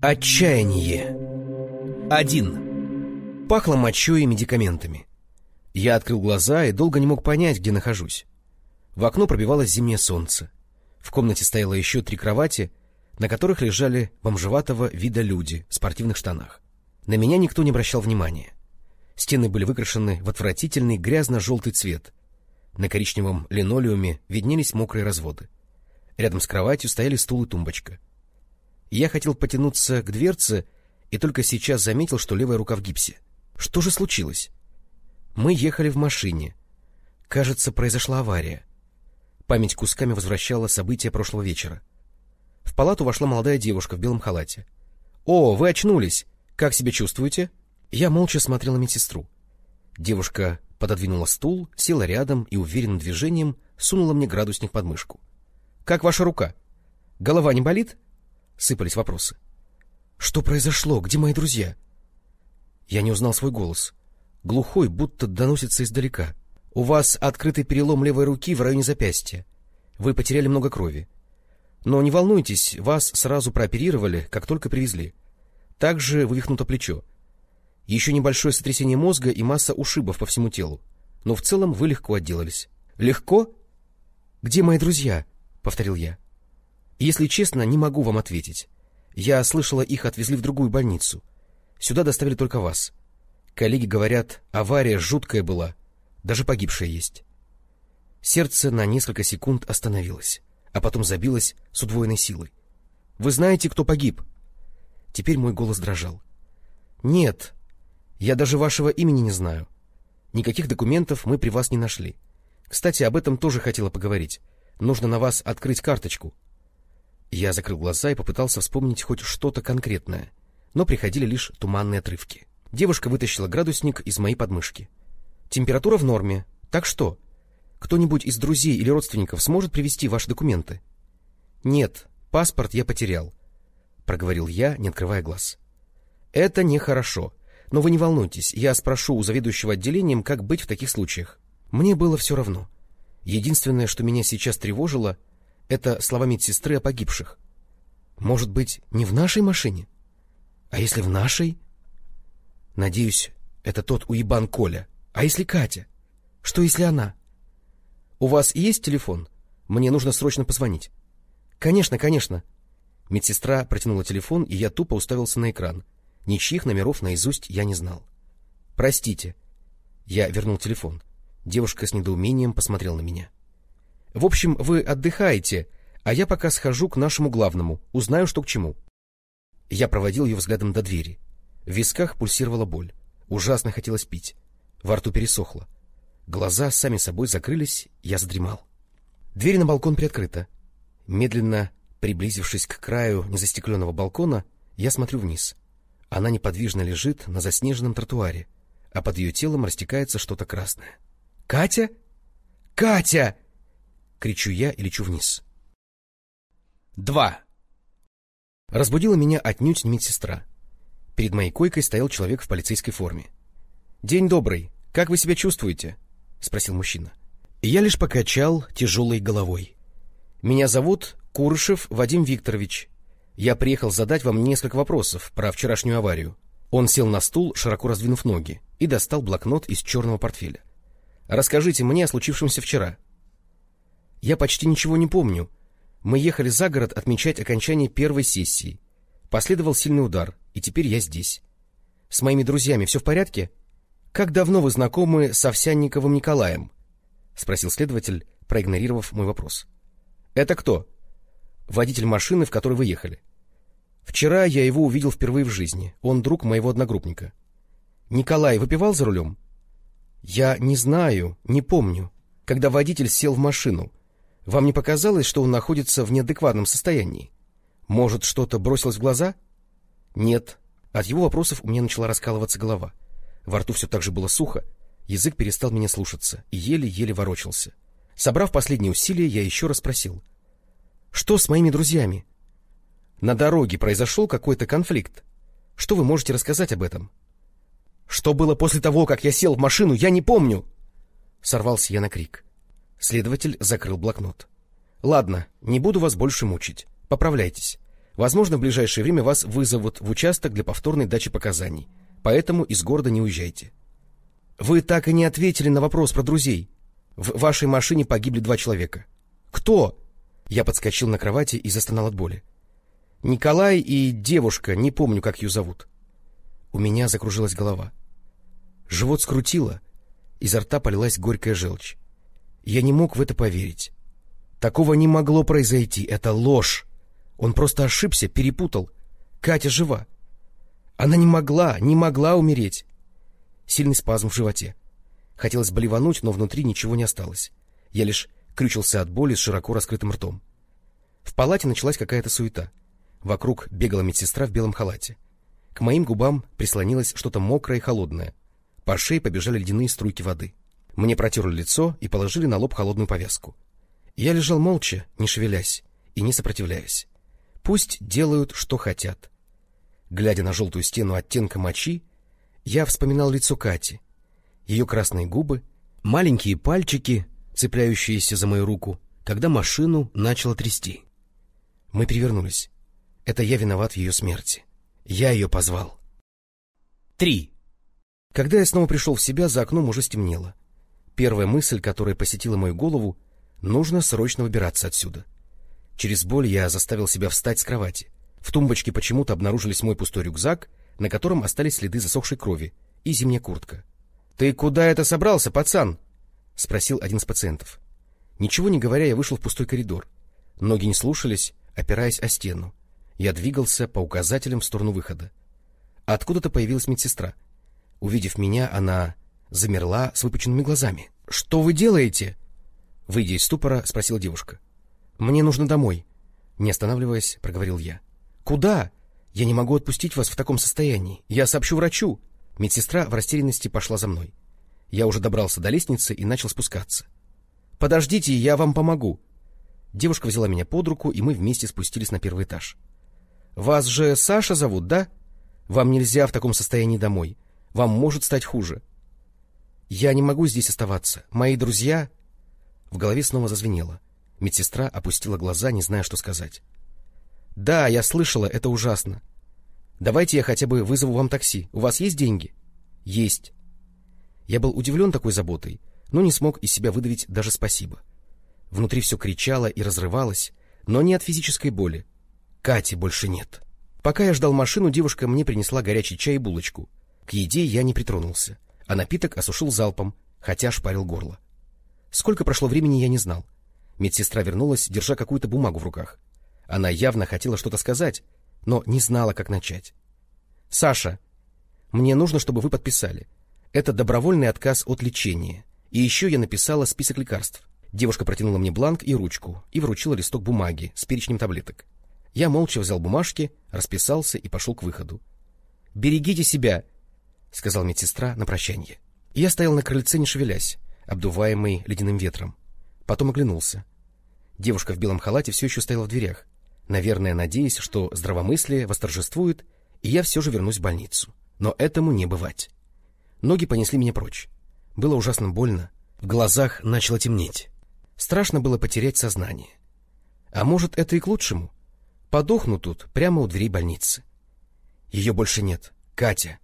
Отчаяние. Один. Пахло мочой и медикаментами. Я открыл глаза и долго не мог понять, где нахожусь. В окно пробивалось зимнее солнце. В комнате стояло еще три кровати, на которых лежали бомжеватого вида люди в спортивных штанах. На меня никто не обращал внимания. Стены были выкрашены в отвратительный грязно-желтый цвет. На коричневом линолеуме виднелись мокрые разводы. Рядом с кроватью стояли стул и тумбочка. Я хотел потянуться к дверце и только сейчас заметил, что левая рука в гипсе. Что же случилось? Мы ехали в машине. Кажется, произошла авария. Память кусками возвращала события прошлого вечера. В палату вошла молодая девушка в белом халате. — О, вы очнулись! Как себя чувствуете? Я молча смотрел на медсестру. Девушка пододвинула стул, села рядом и уверенным движением сунула мне градусник под мышку. — Как ваша рука? Голова не болит? — Сыпались вопросы. «Что произошло? Где мои друзья?» Я не узнал свой голос. Глухой, будто доносится издалека. «У вас открытый перелом левой руки в районе запястья. Вы потеряли много крови. Но не волнуйтесь, вас сразу прооперировали, как только привезли. Также вывихнуто плечо. Еще небольшое сотрясение мозга и масса ушибов по всему телу. Но в целом вы легко отделались. «Легко? Где мои друзья?» — повторил я. Если честно, не могу вам ответить. Я слышала, их отвезли в другую больницу. Сюда доставили только вас. Коллеги говорят, авария жуткая была, даже погибшая есть. Сердце на несколько секунд остановилось, а потом забилось с удвоенной силой. Вы знаете, кто погиб? Теперь мой голос дрожал. Нет, я даже вашего имени не знаю. Никаких документов мы при вас не нашли. Кстати, об этом тоже хотела поговорить. Нужно на вас открыть карточку, я закрыл глаза и попытался вспомнить хоть что-то конкретное, но приходили лишь туманные отрывки. Девушка вытащила градусник из моей подмышки. Температура в норме. Так что? Кто-нибудь из друзей или родственников сможет привести ваши документы? Нет, паспорт я потерял, проговорил я, не открывая глаз. Это нехорошо. Но вы не волнуйтесь, я спрошу у заведующего отделением, как быть в таких случаях. Мне было все равно. Единственное, что меня сейчас тревожило, это слова медсестры о погибших. Может быть, не в нашей машине? А если в нашей? Надеюсь, это тот уебан Коля. А если Катя? Что если она? У вас есть телефон? Мне нужно срочно позвонить. Конечно, конечно. Медсестра протянула телефон, и я тупо уставился на экран. Ничьих номеров наизусть я не знал. Простите. Я вернул телефон. Девушка с недоумением посмотрела на меня. — в общем, вы отдыхаете, а я пока схожу к нашему главному, узнаю, что к чему. Я проводил ее взглядом до двери. В висках пульсировала боль. Ужасно хотелось пить. Во рту пересохло. Глаза сами собой закрылись, я задремал. Дверь на балкон приоткрыта. Медленно приблизившись к краю незастекленного балкона, я смотрю вниз. Она неподвижно лежит на заснеженном тротуаре, а под ее телом растекается что-то красное. «Катя? Катя!» Кричу я и лечу вниз. Два. Разбудила меня отнюдь не медсестра. Перед моей койкой стоял человек в полицейской форме. — День добрый. Как вы себя чувствуете? — спросил мужчина. Я лишь покачал тяжелой головой. — Меня зовут Курышев Вадим Викторович. Я приехал задать вам несколько вопросов про вчерашнюю аварию. Он сел на стул, широко раздвинув ноги, и достал блокнот из черного портфеля. — Расскажите мне о случившемся вчера. — я почти ничего не помню. Мы ехали за город отмечать окончание первой сессии. Последовал сильный удар, и теперь я здесь. С моими друзьями все в порядке? Как давно вы знакомы с Овсянниковым Николаем? — спросил следователь, проигнорировав мой вопрос. — Это кто? — Водитель машины, в которой вы ехали. Вчера я его увидел впервые в жизни. Он друг моего одногруппника. — Николай выпивал за рулем? — Я не знаю, не помню. Когда водитель сел в машину, вам не показалось, что он находится в неадекватном состоянии? Может, что-то бросилось в глаза? Нет. От его вопросов у меня начала раскалываться голова. Во рту все так же было сухо, язык перестал меня слушаться и еле-еле ворочался. Собрав последние усилия, я еще раз спросил. — Что с моими друзьями? — На дороге произошел какой-то конфликт. Что вы можете рассказать об этом? — Что было после того, как я сел в машину, я не помню! Сорвался я на крик. — Следователь закрыл блокнот. — Ладно, не буду вас больше мучить. Поправляйтесь. Возможно, в ближайшее время вас вызовут в участок для повторной дачи показаний, поэтому из города не уезжайте. Вы так и не ответили на вопрос про друзей. В вашей машине погибли два человека. Кто? Я подскочил на кровати и застонал от боли. Николай и девушка, не помню, как ее зовут. У меня закружилась голова. Живот скрутило, изо рта полилась горькая желчь. Я не мог в это поверить. Такого не могло произойти, это ложь. Он просто ошибся, перепутал. Катя жива. Она не могла, не могла умереть. Сильный спазм в животе. Хотелось болевануть, но внутри ничего не осталось. Я лишь крючился от боли с широко раскрытым ртом. В палате началась какая-то суета. Вокруг бегала медсестра в белом халате. К моим губам прислонилось что-то мокрое и холодное. По шее побежали ледяные струйки воды. Мне протерли лицо и положили на лоб холодную повязку. Я лежал молча, не шевелясь и не сопротивляясь. Пусть делают, что хотят. Глядя на желтую стену оттенка мочи, я вспоминал лицо Кати, ее красные губы, маленькие пальчики, цепляющиеся за мою руку, когда машину начало трясти. Мы перевернулись. Это я виноват в ее смерти. Я ее позвал. Три. Когда я снова пришел в себя, за окном уже стемнело. Первая мысль, которая посетила мою голову, нужно срочно выбираться отсюда. — Через боль я заставил себя встать с кровати. В тумбочке почему-то обнаружились мой пустой рюкзак, на котором остались следы засохшей крови, и зимняя куртка. — Ты куда это собрался, пацан? — спросил один из пациентов. Ничего не говоря, я вышел в пустой коридор. Ноги не слушались, опираясь о стену. Я двигался по указателям в сторону выхода. Откуда-то появилась медсестра. Увидев меня, она замерла с выпученными глазами. — Что вы делаете? Выйдя из ступора, спросила девушка. Мне нужно домой. Не останавливаясь, проговорил я. Куда? Я не могу отпустить вас в таком состоянии. Я сообщу врачу. Медсестра в растерянности пошла за мной. Я уже добрался до лестницы и начал спускаться. Подождите, я вам помогу. Девушка взяла меня под руку, и мы вместе спустились на первый этаж. Вас же Саша зовут, да? Вам нельзя в таком состоянии домой. Вам может стать хуже. Я не могу здесь оставаться. Мои друзья... В голове снова зазвенело. Медсестра опустила глаза, не зная, что сказать. — Да, я слышала, это ужасно. Давайте я хотя бы вызову вам такси. У вас есть деньги? — Есть. Я был удивлен такой заботой, но не смог из себя выдавить даже спасибо. Внутри все кричало и разрывалось, но не от физической боли. Кати больше нет. Пока я ждал машину, девушка мне принесла горячий чай и булочку. К еде я не притронулся, а напиток осушил залпом, хотя шпарил горло. Сколько прошло времени, я не знал. Медсестра вернулась, держа какую-то бумагу в руках. Она явно хотела что-то сказать, но не знала, как начать. — Саша, мне нужно, чтобы вы подписали. Это добровольный отказ от лечения. И еще я написала список лекарств. Девушка протянула мне бланк и ручку и вручила листок бумаги с перечнем таблеток. Я молча взял бумажки, расписался и пошел к выходу. — Берегите себя! — сказал медсестра на прощание. Я стоял на крыльце, не шевелясь, обдуваемый ледяным ветром. Потом оглянулся. Девушка в белом халате все еще стояла в дверях, наверное, надеясь, что здравомыслие восторжествует, и я все же вернусь в больницу. Но этому не бывать. Ноги понесли меня прочь. Было ужасно больно, в глазах начало темнеть. Страшно было потерять сознание. А может, это и к лучшему? Подохну тут, прямо у дверей больницы. Ее больше нет. Катя.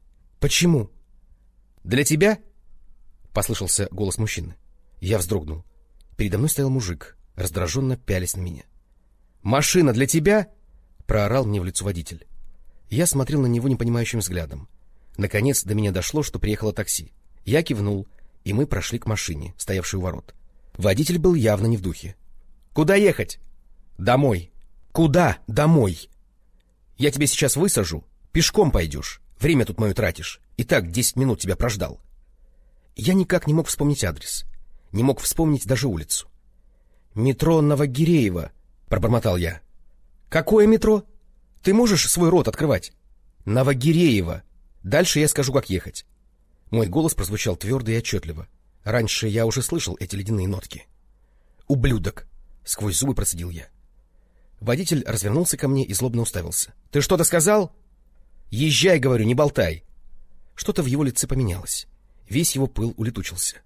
Почему? — Для тебя? — послышался голос мужчины. Я вздрогнул. Передо мной стоял мужик, раздраженно пялись на меня. «Машина для тебя?» — проорал мне в лицо водитель. Я смотрел на него непонимающим взглядом. Наконец до меня дошло, что приехало такси. Я кивнул, и мы прошли к машине, стоявшей у ворот. Водитель был явно не в духе. «Куда ехать?» «Домой». «Куда? Домой?» «Я тебя сейчас высажу. Пешком пойдешь. Время тут мое тратишь. И так десять минут тебя прождал». Я никак не мог вспомнить адрес не мог вспомнить даже улицу. — Метро Новогиреево, — пробормотал я. — Какое метро? Ты можешь свой рот открывать? — Новогиреево. Дальше я скажу, как ехать. Мой голос прозвучал твердо и отчетливо. Раньше я уже слышал эти ледяные нотки. — Ублюдок! — сквозь зубы процедил я. Водитель развернулся ко мне и злобно уставился. — Ты что-то сказал? — Езжай, говорю, не болтай. Что-то в его лице поменялось. Весь его пыл улетучился.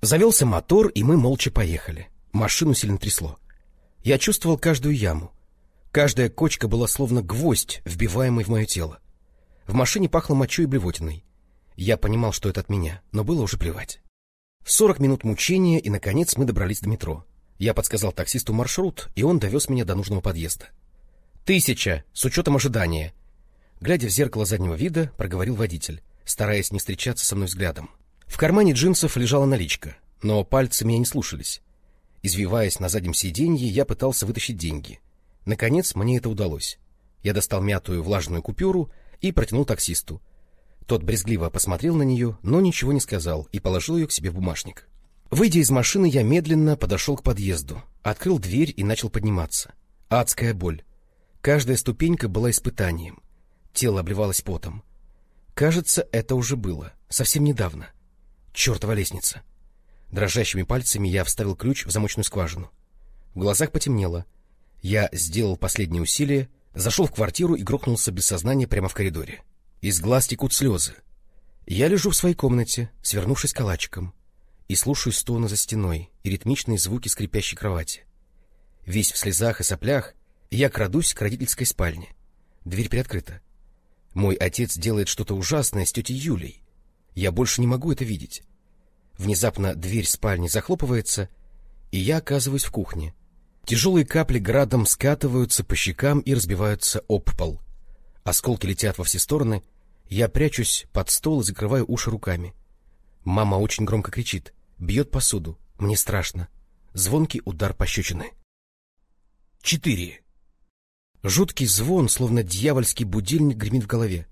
Завелся мотор, и мы молча поехали. Машину сильно трясло. Я чувствовал каждую яму, Каждая кочка была словно гвоздь, вбиваемый в мое тело. В машине пахло мочой и блевотиной. Я понимал, что это от меня, но было уже плевать. Сорок минут мучения, и, наконец, мы добрались до метро. Я подсказал таксисту маршрут, и он довез меня до нужного подъезда. «Тысяча, с учетом ожидания!» Глядя в зеркало заднего вида, проговорил водитель, стараясь не встречаться со мной взглядом. В кармане джинсов лежала наличка, но пальцы меня не слушались. Извиваясь на заднем сиденье, я пытался вытащить деньги. Наконец, мне это удалось. Я достал мятую влажную купюру и протянул таксисту. Тот брезгливо посмотрел на нее, но ничего не сказал и положил ее к себе в бумажник. Выйдя из машины, я медленно подошел к подъезду, открыл дверь и начал подниматься. Адская боль. Каждая ступенька была испытанием. Тело обливалось потом. Кажется, это уже было. Совсем недавно. Чертова лестница. Дрожащими пальцами я вставил ключ в замочную скважину. В глазах потемнело. Я сделал последнее усилие, зашел в квартиру и грохнулся без сознания прямо в коридоре. Из глаз текут слезы. Я лежу в своей комнате, свернувшись калачиком, и слушаю стоны за стеной и ритмичные звуки скрипящей кровати. Весь в слезах и соплях, я крадусь к родительской спальне. Дверь приоткрыта. Мой отец делает что-то ужасное с тетей Юлей. Я больше не могу это видеть. Внезапно дверь спальни захлопывается, и я оказываюсь в кухне. Тяжелые капли градом скатываются по щекам и разбиваются об пол. Осколки летят во все стороны. Я прячусь под стол и закрываю уши руками. Мама очень громко кричит, бьет посуду. Мне страшно. Звонкий удар пощечины. Четыре. Жуткий звон, словно дьявольский будильник, гремит в голове.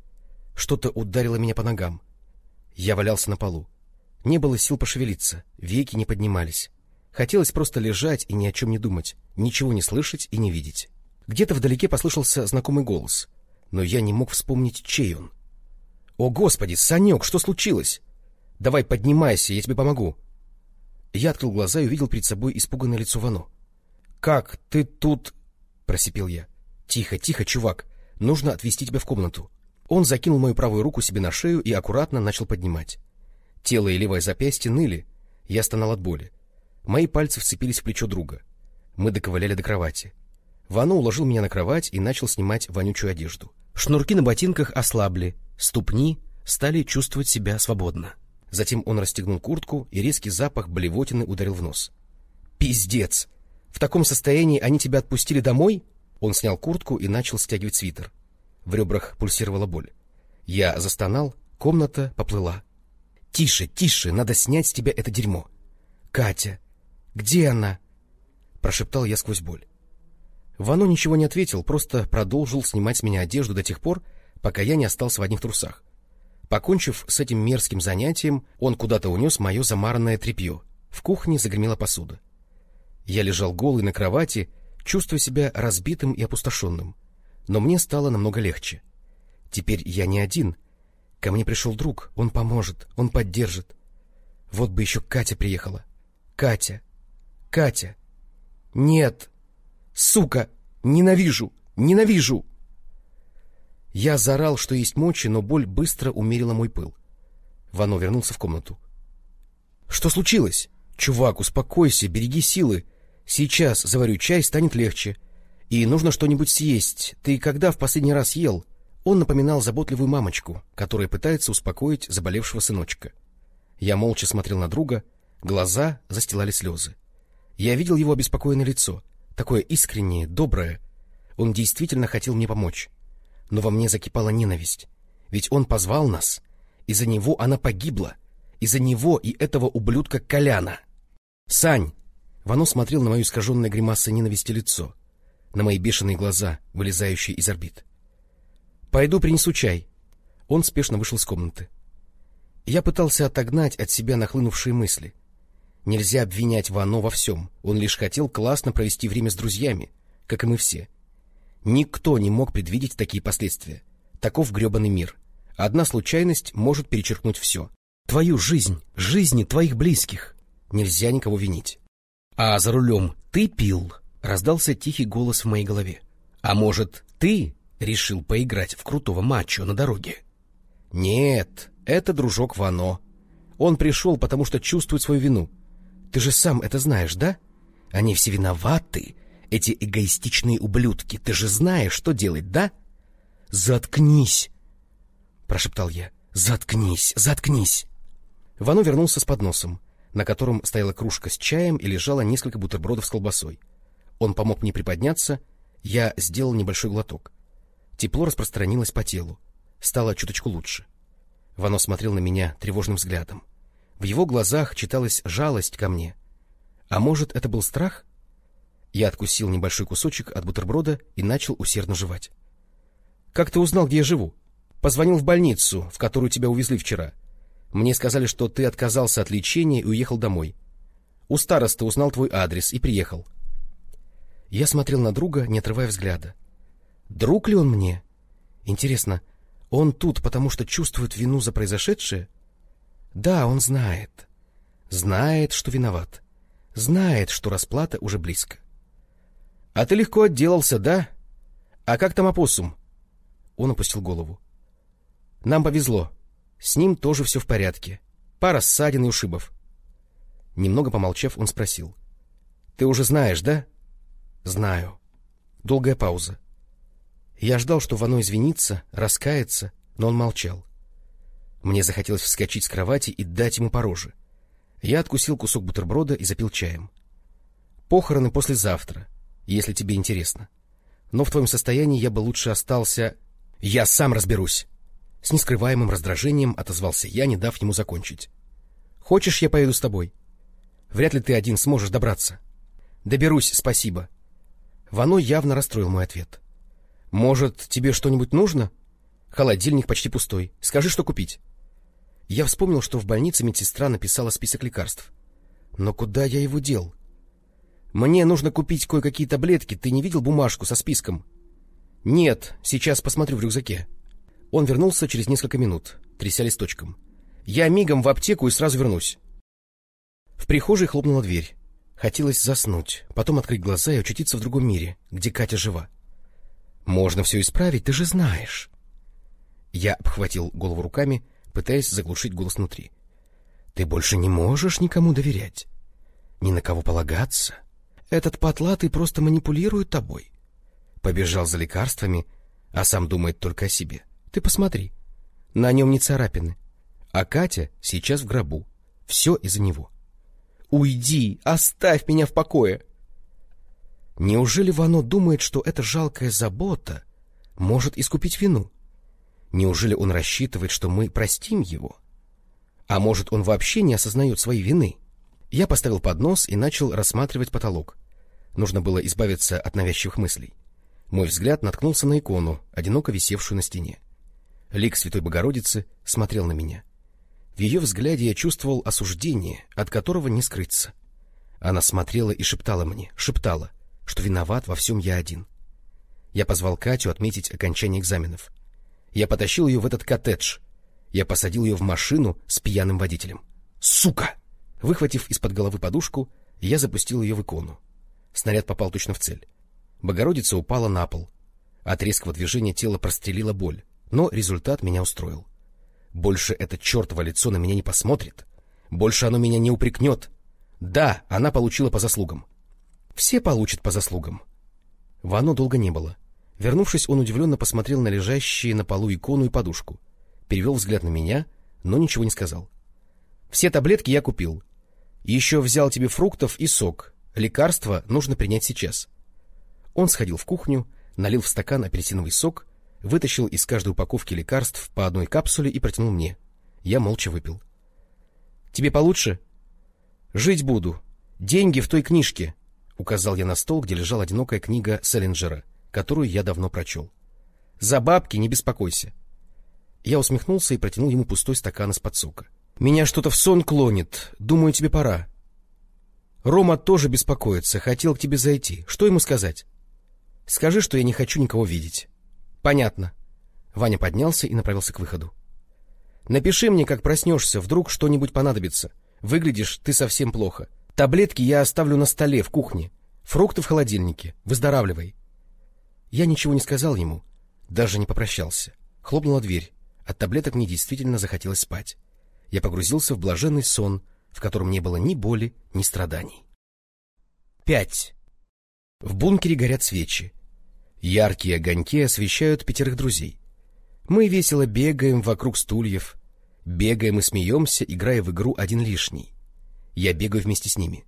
Что-то ударило меня по ногам. Я валялся на полу. Не было сил пошевелиться, веки не поднимались. Хотелось просто лежать и ни о чем не думать, ничего не слышать и не видеть. Где-то вдалеке послышался знакомый голос, но я не мог вспомнить, чей он. — О, Господи, Санек, что случилось? Давай поднимайся, я тебе помогу. Я открыл глаза и увидел перед собой испуганное лицо Вано. — Как ты тут... — просипел я. — Тихо, тихо, чувак, нужно отвезти тебя в комнату. Он закинул мою правую руку себе на шею и аккуратно начал поднимать. Тело и левое запястье ныли. Я стонал от боли. Мои пальцы вцепились в плечо друга. Мы доковыляли до кровати. Вано уложил меня на кровать и начал снимать вонючую одежду. Шнурки на ботинках ослабли, ступни стали чувствовать себя свободно. Затем он расстегнул куртку, и резкий запах блевотины ударил в нос. «Пиздец! В таком состоянии они тебя отпустили домой?» Он снял куртку и начал стягивать свитер. В ребрах пульсировала боль. Я застонал, комната поплыла. Тише, тише, надо снять с тебя это дерьмо. Катя, где она? Прошептал я сквозь боль. Вано ничего не ответил, просто продолжил снимать с меня одежду до тех пор, пока я не остался в одних трусах. Покончив с этим мерзким занятием, он куда-то унес мое замаранное тряпье. В кухне загремела посуда. Я лежал голый на кровати, чувствуя себя разбитым и опустошенным. Но мне стало намного легче. Теперь я не один, Ко мне пришел друг, он поможет, он поддержит. Вот бы еще Катя приехала. Катя! Катя! Нет! Сука! Ненавижу! Ненавижу! Я заорал, что есть мочи, но боль быстро умерила мой пыл. Вано вернулся в комнату. — Что случилось? — Чувак, успокойся, береги силы. Сейчас заварю чай, станет легче. И нужно что-нибудь съесть. Ты когда в последний раз ел? — он напоминал заботливую мамочку, которая пытается успокоить заболевшего сыночка. Я молча смотрел на друга, глаза застилали слезы. Я видел его обеспокоенное лицо, такое искреннее, доброе. Он действительно хотел мне помочь. Но во мне закипала ненависть. Ведь он позвал нас. Из-за него она погибла. Из-за него и этого ублюдка Коляна. «Сань!» Вано смотрел на мое искаженное гримасой ненависти лицо, на мои бешеные глаза, вылезающие из орбит. Пойду принесу чай. Он спешно вышел из комнаты. Я пытался отогнать от себя нахлынувшие мысли. Нельзя обвинять Вано во всем. Он лишь хотел классно провести время с друзьями, как и мы все. Никто не мог предвидеть такие последствия. Таков гребаный мир. Одна случайность может перечеркнуть все. Твою жизнь, жизни твоих близких. Нельзя никого винить. А за рулем ты пил? Раздался тихий голос в моей голове. А может, ты решил поиграть в крутого мачо на дороге. Нет, это дружок Вано. Он пришел, потому что чувствует свою вину. Ты же сам это знаешь, да? Они все виноваты. Эти эгоистичные ублюдки, ты же знаешь, что делать, да? Заткнись, прошептал я. Заткнись, заткнись. Вано вернулся с подносом, на котором стояла кружка с чаем и лежало несколько бутербродов с колбасой. Он помог мне приподняться, я сделал небольшой глоток. Тепло распространилось по телу. Стало чуточку лучше. Вано смотрел на меня тревожным взглядом. В его глазах читалась жалость ко мне. А может, это был страх? Я откусил небольшой кусочек от бутерброда и начал усердно жевать. — Как ты узнал, где я живу? — Позвонил в больницу, в которую тебя увезли вчера. Мне сказали, что ты отказался от лечения и уехал домой. У старосты узнал твой адрес и приехал. Я смотрел на друга, не отрывая взгляда. Друг ли он мне? Интересно, он тут, потому что чувствует вину за произошедшее? Да, он знает. Знает, что виноват. Знает, что расплата уже близко. — А ты легко отделался, да? А как там опоссум? Он опустил голову. — Нам повезло. С ним тоже все в порядке. Пара ссадин и ушибов. Немного помолчав, он спросил. — Ты уже знаешь, да? — Знаю. Долгая пауза. Я ждал, что Вано извинится, раскается, но он молчал. Мне захотелось вскочить с кровати и дать ему по роже. Я откусил кусок бутерброда и запил чаем. Похороны послезавтра, если тебе интересно. Но в твоем состоянии я бы лучше остался... Я сам разберусь! С нескрываемым раздражением отозвался я, не дав ему закончить. Хочешь, я поеду с тобой? Вряд ли ты один сможешь добраться. Доберусь, спасибо. Вано явно расстроил мой ответ. — может, тебе что-нибудь нужно? Холодильник почти пустой. Скажи, что купить. Я вспомнил, что в больнице медсестра написала список лекарств. Но куда я его дел? Мне нужно купить кое-какие таблетки. Ты не видел бумажку со списком? Нет, сейчас посмотрю в рюкзаке. Он вернулся через несколько минут, тряся листочком. Я мигом в аптеку и сразу вернусь. В прихожей хлопнула дверь. Хотелось заснуть, потом открыть глаза и очутиться в другом мире, где Катя жива. Можно все исправить, ты же знаешь. Я обхватил голову руками, пытаясь заглушить голос внутри. Ты больше не можешь никому доверять, ни на кого полагаться. Этот потлатый просто манипулирует тобой. Побежал за лекарствами, а сам думает только о себе. Ты посмотри, на нем не царапины. А Катя сейчас в гробу. Все из-за него. Уйди, оставь меня в покое. Неужели Вано думает, что эта жалкая забота может искупить вину? Неужели он рассчитывает, что мы простим его? А может, он вообще не осознает своей вины? Я поставил поднос и начал рассматривать потолок. Нужно было избавиться от навязчивых мыслей. Мой взгляд наткнулся на икону, одиноко висевшую на стене. Лик Святой Богородицы смотрел на меня. В ее взгляде я чувствовал осуждение, от которого не скрыться. Она смотрела и шептала мне, шептала что виноват во всем я один. Я позвал Катю отметить окончание экзаменов. Я потащил ее в этот коттедж. Я посадил ее в машину с пьяным водителем. Сука! Выхватив из-под головы подушку, я запустил ее в икону. Снаряд попал точно в цель. Богородица упала на пол. От резкого движения тело прострелила боль, но результат меня устроил. Больше это чертово лицо на меня не посмотрит. Больше оно меня не упрекнет. Да, она получила по заслугам. Все получат по заслугам. Вано долго не было. Вернувшись, он удивленно посмотрел на лежащие на полу икону и подушку. Перевел взгляд на меня, но ничего не сказал. — Все таблетки я купил. Еще взял тебе фруктов и сок. Лекарства нужно принять сейчас. Он сходил в кухню, налил в стакан апельсиновый сок, вытащил из каждой упаковки лекарств по одной капсуле и протянул мне. Я молча выпил. — Тебе получше? — Жить буду. Деньги в той книжке, — указал я на стол, где лежала одинокая книга Селлинджера, которую я давно прочел. — За бабки не беспокойся. Я усмехнулся и протянул ему пустой стакан из-под сока. — Меня что-то в сон клонит. Думаю, тебе пора. Рома тоже беспокоится, хотел к тебе зайти. Что ему сказать? — Скажи, что я не хочу никого видеть. — Понятно. Ваня поднялся и направился к выходу. — Напиши мне, как проснешься, вдруг что-нибудь понадобится. Выглядишь ты совсем плохо. Таблетки я оставлю на столе в кухне. Фрукты в холодильнике. Выздоравливай. Я ничего не сказал ему, даже не попрощался. Хлопнула дверь. От таблеток мне действительно захотелось спать. Я погрузился в блаженный сон, в котором не было ни боли, ни страданий. Пять. В бункере горят свечи. Яркие огоньки освещают пятерых друзей. Мы весело бегаем вокруг стульев, бегаем и смеемся, играя в игру «Один лишний». Я бегаю вместе с ними.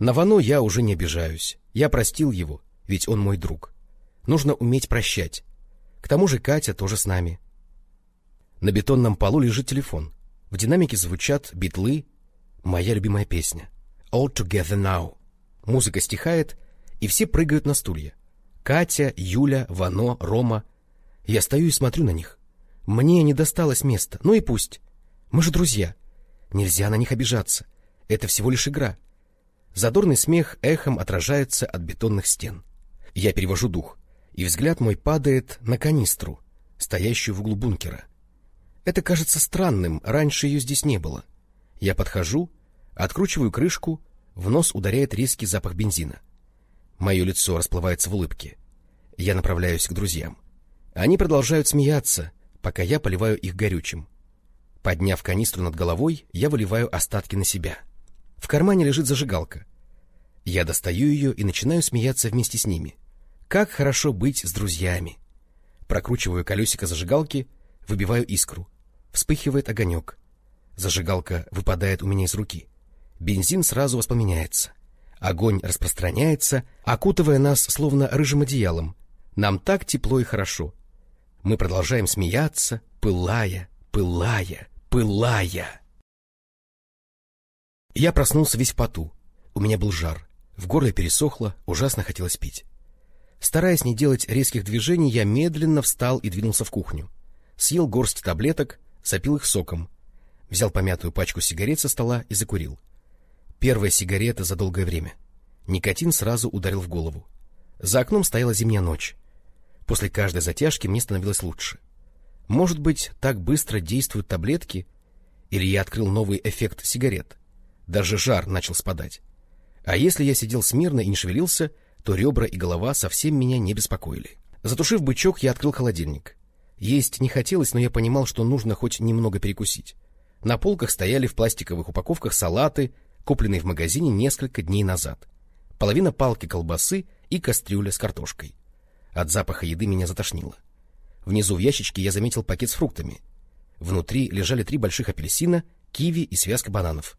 На Вано я уже не обижаюсь. Я простил его, ведь он мой друг. Нужно уметь прощать. К тому же Катя тоже с нами. На бетонном полу лежит телефон. В динамике звучат битлы, моя любимая песня. All Together Now. Музыка стихает, и все прыгают на стулья. Катя, Юля, Вано, Рома. Я стою и смотрю на них. Мне не досталось места, ну и пусть. Мы же друзья. Нельзя на них обижаться. Это всего лишь игра. Задорный смех эхом отражается от бетонных стен. Я перевожу дух, и взгляд мой падает на канистру, стоящую в углу бункера. Это кажется странным, раньше ее здесь не было. Я подхожу, откручиваю крышку, в нос ударяет резкий запах бензина. Мое лицо расплывается в улыбке. Я направляюсь к друзьям. Они продолжают смеяться, пока я поливаю их горючим. Подняв канистру над головой, я выливаю остатки на себя. В кармане лежит зажигалка. Я достаю ее и начинаю смеяться вместе с ними. Как хорошо быть с друзьями. Прокручиваю колесико зажигалки, выбиваю искру. Вспыхивает огонек. Зажигалка выпадает у меня из руки. Бензин сразу воспламеняется. Огонь распространяется, окутывая нас словно рыжим одеялом. Нам так тепло и хорошо. Мы продолжаем смеяться, пылая, пылая, пылая. Я проснулся весь в поту. У меня был жар. В горле пересохло, ужасно хотелось пить. Стараясь не делать резких движений, я медленно встал и двинулся в кухню. Съел горсть таблеток, запил их соком. Взял помятую пачку сигарет со стола и закурил. Первая сигарета за долгое время. Никотин сразу ударил в голову. За окном стояла зимняя ночь. После каждой затяжки мне становилось лучше. Может быть, так быстро действуют таблетки? Или я открыл новый эффект сигарет? Даже жар начал спадать. А если я сидел смирно и не шевелился, то ребра и голова совсем меня не беспокоили. Затушив бычок, я открыл холодильник. Есть не хотелось, но я понимал, что нужно хоть немного перекусить. На полках стояли в пластиковых упаковках салаты, купленные в магазине несколько дней назад. Половина палки колбасы и кастрюля с картошкой. От запаха еды меня затошнило. Внизу в ящичке я заметил пакет с фруктами. Внутри лежали три больших апельсина, киви и связка бананов.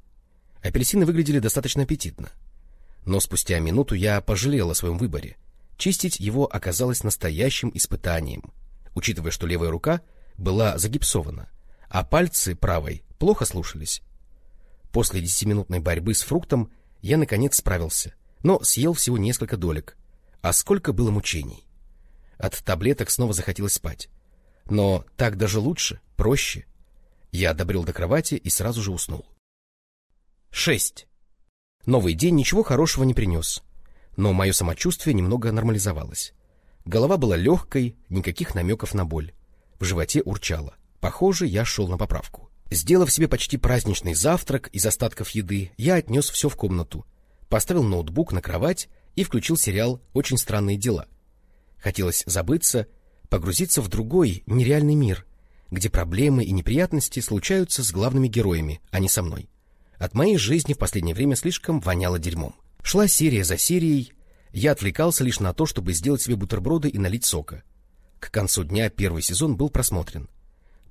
Апельсины выглядели достаточно аппетитно. Но спустя минуту я пожалел о своем выборе. Чистить его оказалось настоящим испытанием, учитывая, что левая рука была загипсована, а пальцы правой плохо слушались. После десятиминутной борьбы с фруктом я, наконец, справился, но съел всего несколько долек. А сколько было мучений! От таблеток снова захотелось спать. Но так даже лучше, проще. Я добрел до кровати и сразу же уснул. Шесть. Новый день ничего хорошего не принес, но мое самочувствие немного нормализовалось. Голова была легкой, никаких намеков на боль. В животе урчало. Похоже, я шел на поправку. Сделав себе почти праздничный завтрак из остатков еды, я отнес все в комнату, поставил ноутбук на кровать и включил сериал «Очень странные дела». Хотелось забыться, погрузиться в другой, нереальный мир, где проблемы и неприятности случаются с главными героями, а не со мной. От моей жизни в последнее время слишком воняло дерьмом. Шла серия за серией, я отвлекался лишь на то, чтобы сделать себе бутерброды и налить сока. К концу дня первый сезон был просмотрен.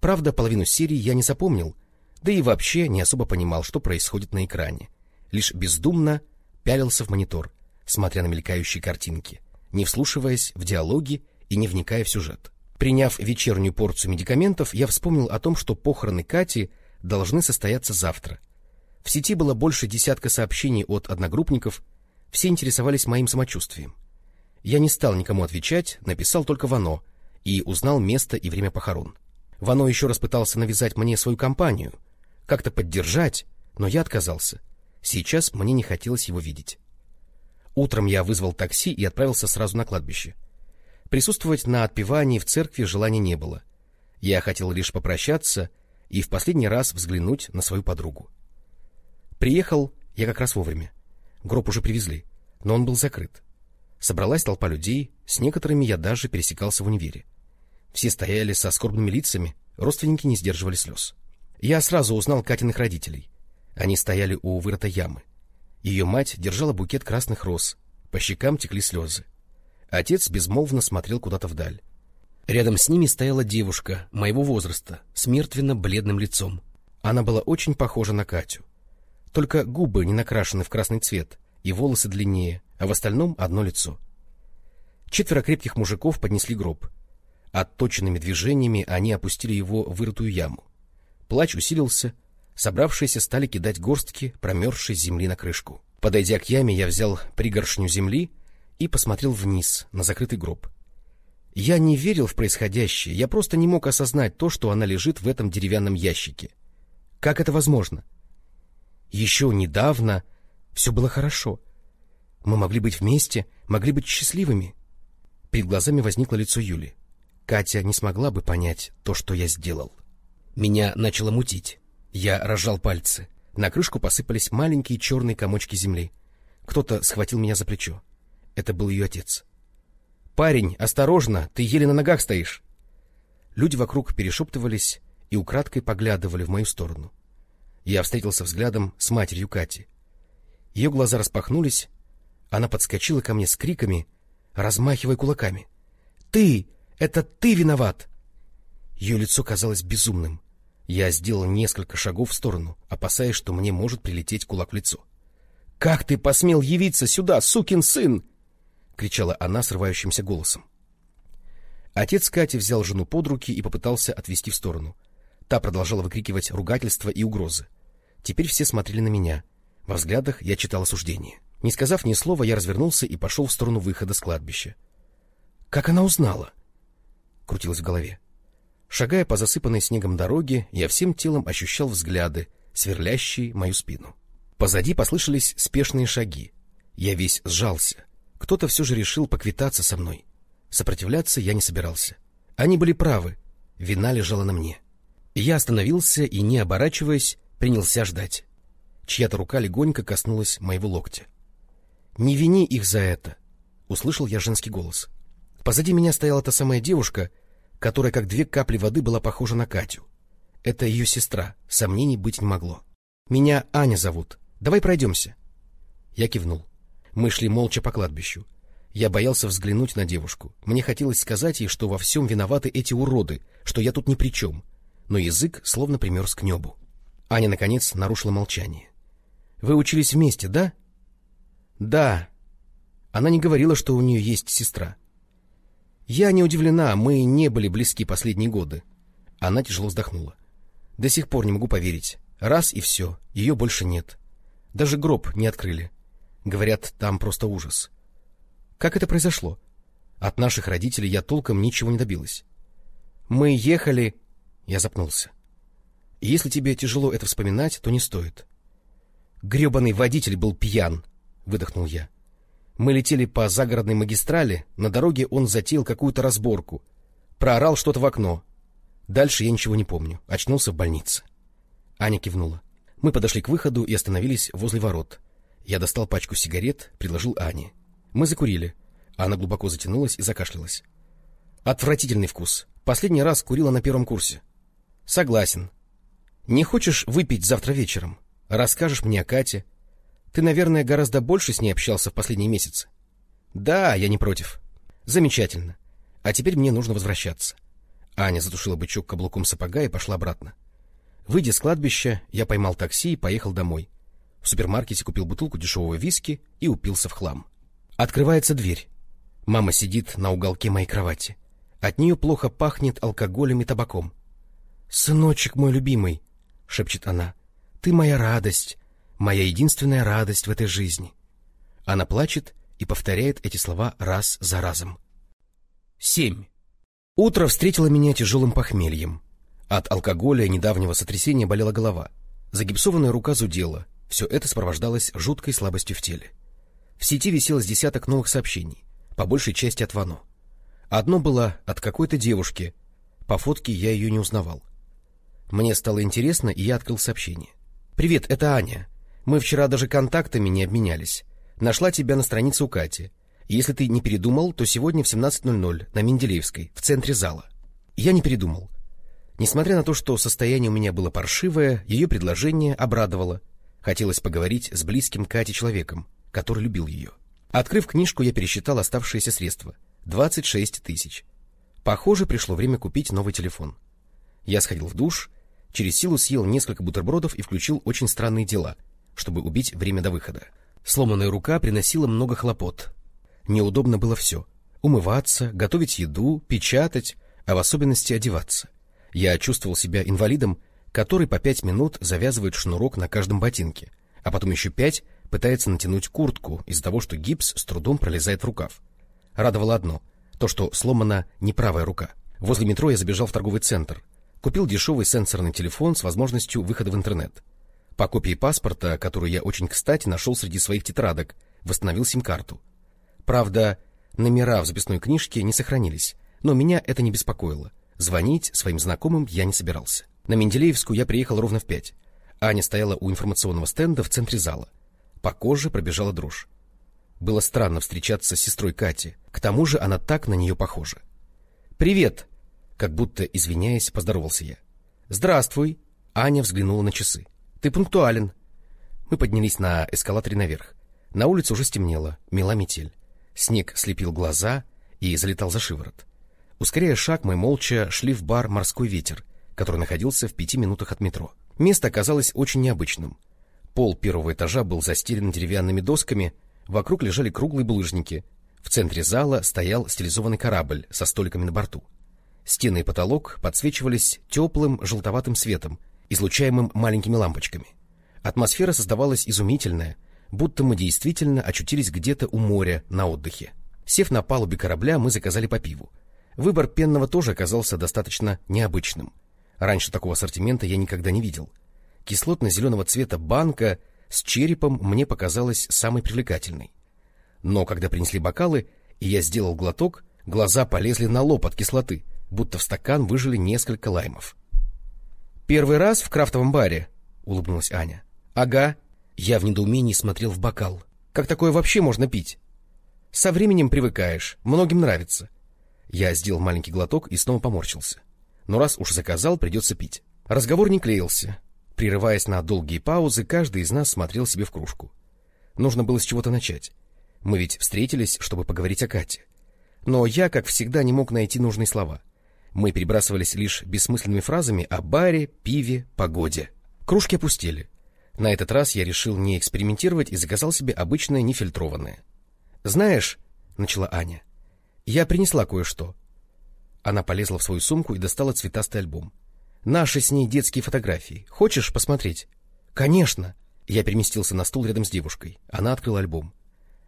Правда, половину серии я не запомнил, да и вообще не особо понимал, что происходит на экране. Лишь бездумно пялился в монитор, смотря на мелькающие картинки, не вслушиваясь в диалоги и не вникая в сюжет. Приняв вечернюю порцию медикаментов, я вспомнил о том, что похороны Кати должны состояться завтра — в сети было больше десятка сообщений от одногруппников, все интересовались моим самочувствием. Я не стал никому отвечать, написал только Вано и узнал место и время похорон. Вано еще раз пытался навязать мне свою компанию, как-то поддержать, но я отказался. Сейчас мне не хотелось его видеть. Утром я вызвал такси и отправился сразу на кладбище. Присутствовать на отпевании в церкви желания не было. Я хотел лишь попрощаться и в последний раз взглянуть на свою подругу. Приехал я как раз вовремя. Гроб уже привезли, но он был закрыт. Собралась толпа людей, с некоторыми я даже пересекался в универе. Все стояли со скорбными лицами, родственники не сдерживали слез. Я сразу узнал Катиных родителей. Они стояли у вырыта ямы. Ее мать держала букет красных роз, По щекам текли слезы. Отец безмолвно смотрел куда-то вдаль. Рядом с ними стояла девушка моего возраста с мертвенно-бледным лицом. Она была очень похожа на Катю. Только губы не накрашены в красный цвет, и волосы длиннее, а в остальном одно лицо. Четверо крепких мужиков поднесли гроб. Отточенными движениями они опустили его в вырытую яму. Плач усилился, собравшиеся стали кидать горстки промерзшей земли на крышку. Подойдя к яме, я взял пригоршню земли и посмотрел вниз, на закрытый гроб. Я не верил в происходящее, я просто не мог осознать то, что она лежит в этом деревянном ящике. Как это возможно? Еще недавно все было хорошо. Мы могли быть вместе, могли быть счастливыми. Перед глазами возникло лицо Юли. Катя не смогла бы понять то, что я сделал. Меня начало мутить. Я разжал пальцы. На крышку посыпались маленькие черные комочки земли. Кто-то схватил меня за плечо. Это был ее отец. — Парень, осторожно, ты еле на ногах стоишь. Люди вокруг перешептывались и украдкой поглядывали в мою сторону. Я встретился взглядом с матерью Кати. Ее глаза распахнулись, она подскочила ко мне с криками, размахивая кулаками. — Ты! Это ты виноват! Ее лицо казалось безумным. Я сделал несколько шагов в сторону, опасаясь, что мне может прилететь кулак в лицо. — Как ты посмел явиться сюда, сукин сын? — кричала она срывающимся голосом. Отец Кати взял жену под руки и попытался отвести в сторону. Та продолжала выкрикивать ругательства и угрозы. Теперь все смотрели на меня. Во взглядах я читал осуждение. Не сказав ни слова, я развернулся и пошел в сторону выхода с кладбища. — Как она узнала? — крутилось в голове. Шагая по засыпанной снегом дороге, я всем телом ощущал взгляды, сверлящие мою спину. Позади послышались спешные шаги. Я весь сжался. Кто-то все же решил поквитаться со мной. Сопротивляться я не собирался. Они были правы. Вина лежала на мне. Я остановился и, не оборачиваясь, принялся ждать. Чья-то рука легонько коснулась моего локтя. — Не вини их за это! — услышал я женский голос. Позади меня стояла та самая девушка — которая как две капли воды была похожа на Катю. Это ее сестра, сомнений быть не могло. «Меня Аня зовут. Давай пройдемся». Я кивнул. Мы шли молча по кладбищу. Я боялся взглянуть на девушку. Мне хотелось сказать ей, что во всем виноваты эти уроды, что я тут ни при чем. Но язык словно примерз к небу. Аня, наконец, нарушила молчание. — Вы учились вместе, да? — Да. Она не говорила, что у нее есть сестра. Я не удивлена, мы не были близки последние годы. Она тяжело вздохнула. До сих пор не могу поверить. Раз и все, ее больше нет. Даже гроб не открыли. Говорят, там просто ужас. Как это произошло? От наших родителей я толком ничего не добилась. Мы ехали... Я запнулся. Если тебе тяжело это вспоминать, то не стоит. Гребаный водитель был пьян, выдохнул я. Мы летели по загородной магистрали, на дороге он затеял какую-то разборку. Проорал что-то в окно. Дальше я ничего не помню. Очнулся в больнице. Аня кивнула. Мы подошли к выходу и остановились возле ворот. Я достал пачку сигарет, предложил Ане. Мы закурили. Она глубоко затянулась и закашлялась. Отвратительный вкус. Последний раз курила на первом курсе. Согласен. Не хочешь выпить завтра вечером? Расскажешь мне о Кате, ты, наверное, гораздо больше с ней общался в последние месяцы. Да, я не против. Замечательно. А теперь мне нужно возвращаться. Аня затушила бычок каблуком сапога и пошла обратно. Выйдя с кладбища, я поймал такси и поехал домой. В супермаркете купил бутылку дешевого виски и упился в хлам. Открывается дверь. Мама сидит на уголке моей кровати. От нее плохо пахнет алкоголем и табаком. — Сыночек мой любимый, — шепчет она, — ты моя радость, моя единственная радость в этой жизни. Она плачет и повторяет эти слова раз за разом. Семь. Утро встретило меня тяжелым похмельем. От алкоголя и недавнего сотрясения болела голова. Загипсованная рука зудела. Все это сопровождалось жуткой слабостью в теле. В сети висело с десяток новых сообщений, по большей части от Вано. Одно было от какой-то девушки. По фотке я ее не узнавал. Мне стало интересно, и я открыл сообщение. «Привет, это Аня. Мы вчера даже контактами не обменялись. Нашла тебя на странице у Кати. Если ты не передумал, то сегодня в 17.00 на Менделеевской, в центре зала. Я не передумал. Несмотря на то, что состояние у меня было паршивое, ее предложение обрадовало. Хотелось поговорить с близким Кате человеком, который любил ее. Открыв книжку, я пересчитал оставшиеся средства. 26 тысяч. Похоже, пришло время купить новый телефон. Я сходил в душ, через силу съел несколько бутербродов и включил очень странные дела, чтобы убить время до выхода. Сломанная рука приносила много хлопот. Неудобно было все. Умываться, готовить еду, печатать, а в особенности одеваться. Я чувствовал себя инвалидом, который по пять минут завязывает шнурок на каждом ботинке, а потом еще пять пытается натянуть куртку из-за того, что гипс с трудом пролезает в рукав. Радовало одно — то, что сломана не правая рука. Возле метро я забежал в торговый центр. Купил дешевый сенсорный телефон с возможностью выхода в интернет. По копии паспорта, которую я очень кстати нашел среди своих тетрадок, восстановил сим-карту. Правда, номера в записной книжке не сохранились, но меня это не беспокоило. Звонить своим знакомым я не собирался. На Менделеевскую я приехал ровно в пять. Аня стояла у информационного стенда в центре зала. По коже пробежала дрожь. Было странно встречаться с сестрой Кати. К тому же она так на нее похожа. «Привет!» Как будто, извиняясь, поздоровался я. «Здравствуй!» Аня взглянула на часы. «Ты пунктуален!» Мы поднялись на эскалаторе наверх. На улице уже стемнело, мела метель. Снег слепил глаза и залетал за шиворот. Ускоряя шаг, мы молча шли в бар «Морской ветер», который находился в пяти минутах от метро. Место оказалось очень необычным. Пол первого этажа был застелен деревянными досками, вокруг лежали круглые булыжники. В центре зала стоял стилизованный корабль со столиками на борту. Стены и потолок подсвечивались теплым желтоватым светом, излучаемым маленькими лампочками. Атмосфера создавалась изумительная, будто мы действительно очутились где-то у моря на отдыхе. Сев на палубе корабля, мы заказали по пиву. Выбор пенного тоже оказался достаточно необычным. Раньше такого ассортимента я никогда не видел. Кислотно-зеленого цвета банка с черепом мне показалась самой привлекательной. Но когда принесли бокалы, и я сделал глоток, глаза полезли на лоб от кислоты, будто в стакан выжили несколько лаймов. «Первый раз в крафтовом баре?» — улыбнулась Аня. «Ага». Я в недоумении смотрел в бокал. «Как такое вообще можно пить?» «Со временем привыкаешь, многим нравится. Я сделал маленький глоток и снова поморщился. Но раз уж заказал, придется пить. Разговор не клеился. Прерываясь на долгие паузы, каждый из нас смотрел себе в кружку. Нужно было с чего-то начать. Мы ведь встретились, чтобы поговорить о Кате. Но я, как всегда, не мог найти нужные слова. Мы перебрасывались лишь бессмысленными фразами о баре, пиве, погоде. Кружки опустили. На этот раз я решил не экспериментировать и заказал себе обычное нефильтрованное. «Знаешь», — начала Аня, — я принесла кое-что. Она полезла в свою сумку и достала цветастый альбом. Наши с ней детские фотографии. Хочешь посмотреть? Конечно. Я переместился на стул рядом с девушкой. Она открыла альбом.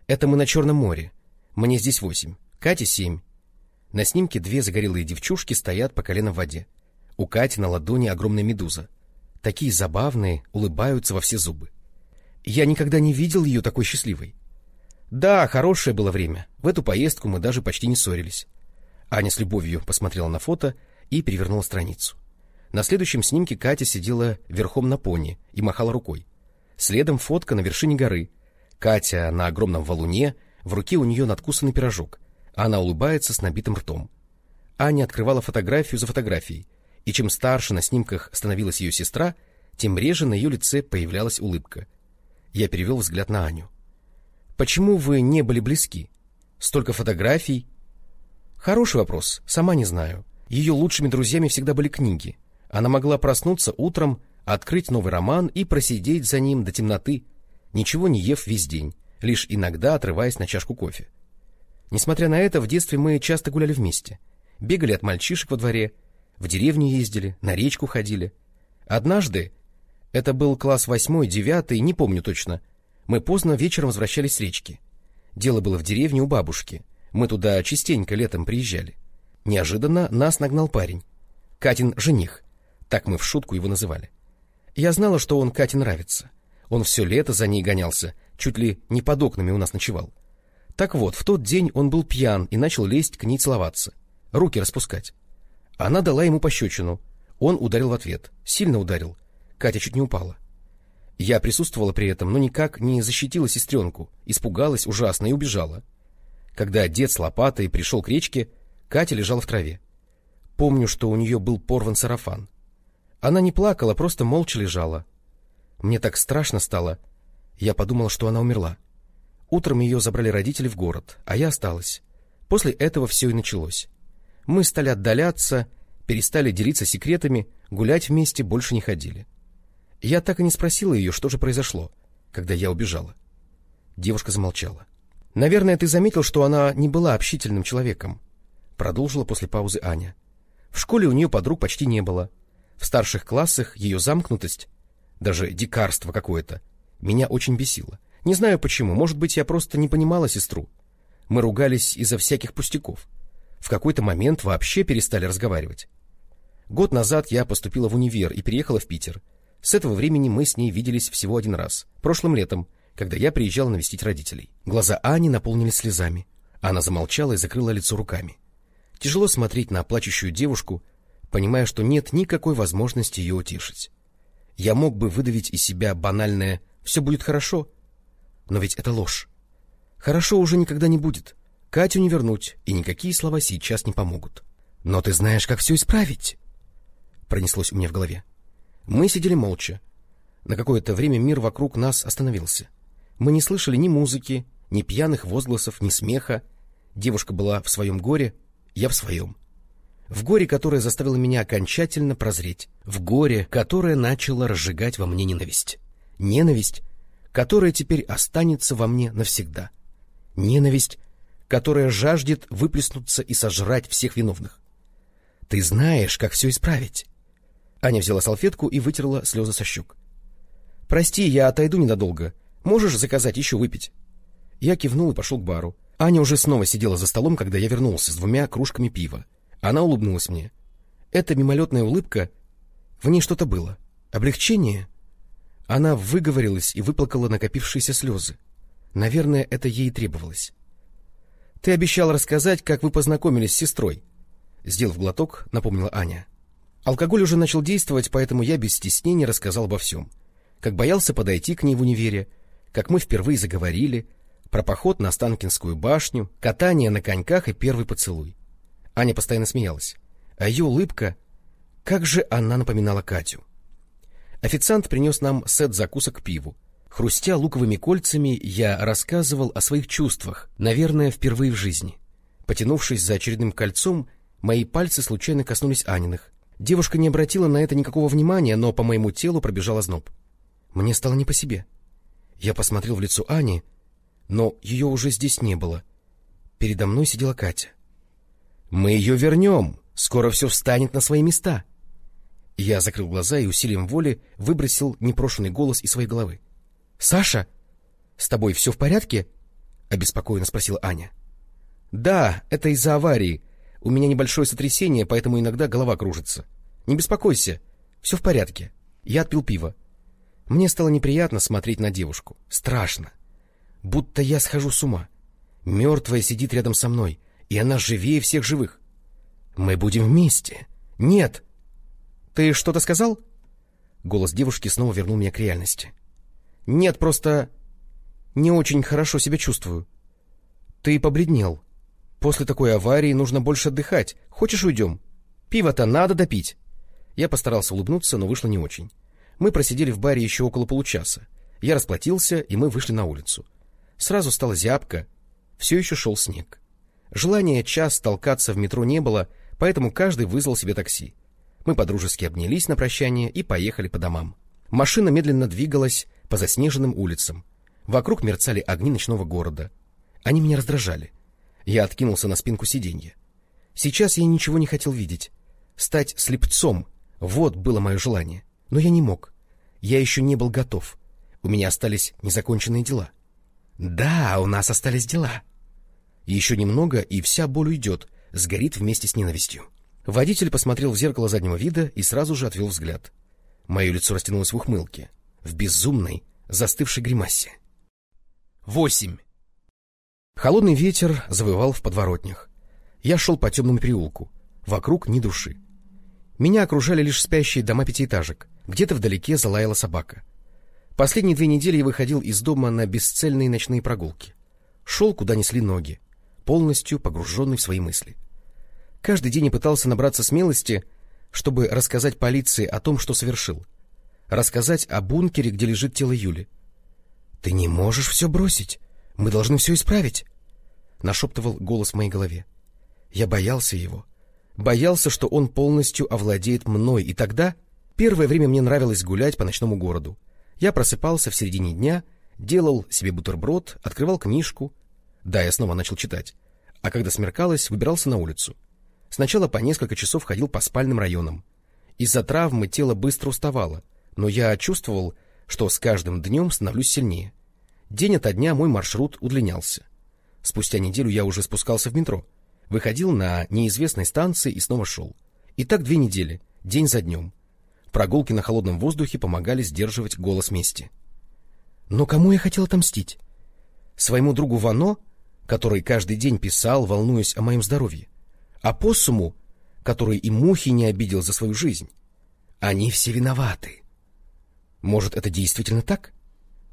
Это мы на Черном море. Мне здесь восемь. Кате семь. На снимке две загорелые девчушки стоят по колено в воде. У Кати на ладони огромная медуза. Такие забавные, улыбаются во все зубы. Я никогда не видел ее такой счастливой. Да, хорошее было время. В эту поездку мы даже почти не ссорились. Аня с любовью посмотрела на фото и перевернула страницу. На следующем снимке Катя сидела верхом на пони и махала рукой. Следом фотка на вершине горы. Катя на огромном валуне, в руке у нее надкусанный пирожок. Она улыбается с набитым ртом. Аня открывала фотографию за фотографией, и чем старше на снимках становилась ее сестра, тем реже на ее лице появлялась улыбка. Я перевел взгляд на Аню. Почему вы не были близки? Столько фотографий. Хороший вопрос, сама не знаю. Ее лучшими друзьями всегда были книги. Она могла проснуться утром, открыть новый роман и просидеть за ним до темноты, ничего не ев весь день, лишь иногда отрываясь на чашку кофе. Несмотря на это, в детстве мы часто гуляли вместе. Бегали от мальчишек во дворе, в деревню ездили, на речку ходили. Однажды, это был класс восьмой, девятый, не помню точно, — мы поздно вечером возвращались с речки. Дело было в деревне у бабушки. Мы туда частенько летом приезжали. Неожиданно нас нагнал парень. Катин жених. Так мы в шутку его называли. Я знала, что он Кате нравится. Он все лето за ней гонялся, чуть ли не под окнами у нас ночевал. Так вот, в тот день он был пьян и начал лезть к ней целоваться, руки распускать. Она дала ему пощечину. Он ударил в ответ. Сильно ударил. Катя чуть не упала. Я присутствовала при этом, но никак не защитила сестренку, испугалась ужасно и убежала. Когда дед с лопатой пришел к речке, Катя лежала в траве. Помню, что у нее был порван сарафан. Она не плакала, просто молча лежала. Мне так страшно стало. Я подумала, что она умерла. Утром ее забрали родители в город, а я осталась. После этого все и началось. Мы стали отдаляться, перестали делиться секретами, гулять вместе больше не ходили. Я так и не спросила ее, что же произошло, когда я убежала. Девушка замолчала. — Наверное, ты заметил, что она не была общительным человеком, — продолжила после паузы Аня. В школе у нее подруг почти не было. В старших классах ее замкнутость, даже дикарство какое-то, меня очень бесило. Не знаю почему, может быть, я просто не понимала сестру. Мы ругались из-за всяких пустяков. В какой-то момент вообще перестали разговаривать. Год назад я поступила в универ и переехала в Питер. С этого времени мы с ней виделись всего один раз, прошлым летом, когда я приезжал навестить родителей. Глаза Ани наполнились слезами. Она замолчала и закрыла лицо руками. Тяжело смотреть на плачущую девушку, понимая, что нет никакой возможности ее утешить. Я мог бы выдавить из себя банальное «все будет хорошо», но ведь это ложь. Хорошо уже никогда не будет. Катю не вернуть, и никакие слова сейчас не помогут. Но ты знаешь, как все исправить. Пронеслось у меня в голове. Мы сидели молча. На какое-то время мир вокруг нас остановился. Мы не слышали ни музыки, ни пьяных возгласов, ни смеха. Девушка была в своем горе, я в своем. В горе, которое заставило меня окончательно прозреть. В горе, которое начало разжигать во мне ненависть. Ненависть, которая теперь останется во мне навсегда. Ненависть, которая жаждет выплеснуться и сожрать всех виновных. Ты знаешь, как все исправить. Аня взяла салфетку и вытерла слезы со щек. — Прости, я отойду ненадолго. Можешь заказать еще выпить? Я кивнул и пошел к бару. Аня уже снова сидела за столом, когда я вернулся с двумя кружками пива. Она улыбнулась мне. Эта мимолетная улыбка, в ней что-то было. Облегчение? Она выговорилась и выплакала накопившиеся слезы. Наверное, это ей требовалось. — Ты обещал рассказать, как вы познакомились с сестрой. Сделав глоток, напомнила Аня. Алкоголь уже начал действовать, поэтому я без стеснения рассказал обо всем. Как боялся подойти к ней в универе, как мы впервые заговорили, про поход на Останкинскую башню, катание на коньках и первый поцелуй. Аня постоянно смеялась. А ее улыбка... Как же она напоминала Катю. Официант принес нам сет закусок к пиву. Хрустя луковыми кольцами, я рассказывал о своих чувствах, наверное, впервые в жизни. Потянувшись за очередным кольцом, мои пальцы случайно коснулись Аниных. Девушка не обратила на это никакого внимания, но по моему телу пробежал озноб. Мне стало не по себе. Я посмотрел в лицо Ани, но ее уже здесь не было. Передо мной сидела Катя. — Мы ее вернем, скоро все встанет на свои места. Я закрыл глаза и усилием воли выбросил непрошенный голос из своей головы. — Саша, с тобой все в порядке? — обеспокоенно спросила Аня. — Да, это из-за аварии. У меня небольшое сотрясение, поэтому иногда голова кружится. Не беспокойся, все в порядке. Я отпил пиво. Мне стало неприятно смотреть на девушку. Страшно. Будто я схожу с ума. Мертвая сидит рядом со мной, и она живее всех живых. Мы будем вместе. Нет. Ты что-то сказал? Голос девушки снова вернул меня к реальности. Нет, просто не очень хорошо себя чувствую. Ты побледнел. После такой аварии нужно больше отдыхать. Хочешь, уйдем? Пиво-то надо допить. Я постарался улыбнуться, но вышло не очень. Мы просидели в баре еще около получаса. Я расплатился, и мы вышли на улицу. Сразу стало зябко. Все еще шел снег. Желания час толкаться в метро не было, поэтому каждый вызвал себе такси. Мы подружески обнялись на прощание и поехали по домам. Машина медленно двигалась по заснеженным улицам. Вокруг мерцали огни ночного города. Они меня раздражали. Я откинулся на спинку сиденья. Сейчас я ничего не хотел видеть. Стать слепцом — вот было мое желание. Но я не мог. Я еще не был готов. У меня остались незаконченные дела. Да, у нас остались дела. Еще немного, и вся боль уйдет, сгорит вместе с ненавистью. Водитель посмотрел в зеркало заднего вида и сразу же отвел взгляд. Мое лицо растянулось в ухмылке, в безумной, застывшей гримасе. Восемь. Холодный ветер завывал в подворотнях. Я шел по темному переулку. Вокруг ни души. Меня окружали лишь спящие дома пятиэтажек. Где-то вдалеке залаяла собака. Последние две недели я выходил из дома на бесцельные ночные прогулки. Шел, куда несли ноги, полностью погруженный в свои мысли. Каждый день я пытался набраться смелости, чтобы рассказать полиции о том, что совершил. Рассказать о бункере, где лежит тело Юли. — Ты не можешь все бросить. Мы должны все исправить, — нашептывал голос в моей голове. Я боялся его. Боялся, что он полностью овладеет мной, и тогда... Первое время мне нравилось гулять по ночному городу. Я просыпался в середине дня, делал себе бутерброд, открывал книжку. Да, я снова начал читать. А когда смеркалось, выбирался на улицу. Сначала по несколько часов ходил по спальным районам. Из-за травмы тело быстро уставало, но я чувствовал, что с каждым днем становлюсь сильнее. День ото дня мой маршрут удлинялся. Спустя неделю я уже спускался в метро, выходил на неизвестной станции и снова шел. И так две недели, день за днем. Прогулки на холодном воздухе помогали сдерживать голос мести. Но кому я хотел отомстить? Своему другу Вано, который каждый день писал, волнуясь о моем здоровье? А Поссуму, который и мухи не обидел за свою жизнь? Они все виноваты. Может, это действительно так?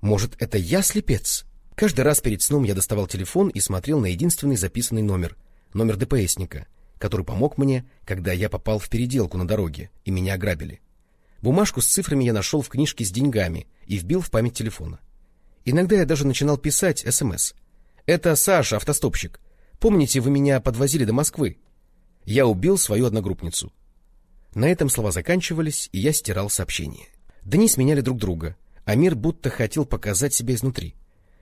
Может, это я слепец? Каждый раз перед сном я доставал телефон и смотрел на единственный записанный номер, номер ДПСника, который помог мне, когда я попал в переделку на дороге, и меня ограбили. Бумажку с цифрами я нашел в книжке с деньгами и вбил в память телефона. Иногда я даже начинал писать СМС. «Это Саша, автостопщик. Помните, вы меня подвозили до Москвы?» Я убил свою одногруппницу. На этом слова заканчивались, и я стирал сообщение. Дни сменяли друг друга, а мир будто хотел показать себя изнутри.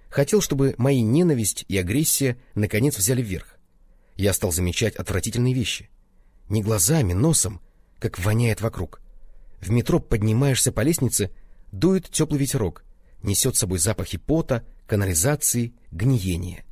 Хотел, чтобы мои ненависть и агрессия наконец взяли вверх. Я стал замечать отвратительные вещи. Не глазами, носом, как воняет вокруг. В метро поднимаешься по лестнице, дует теплый ветерок, несет с собой запахи пота, канализации, гниения.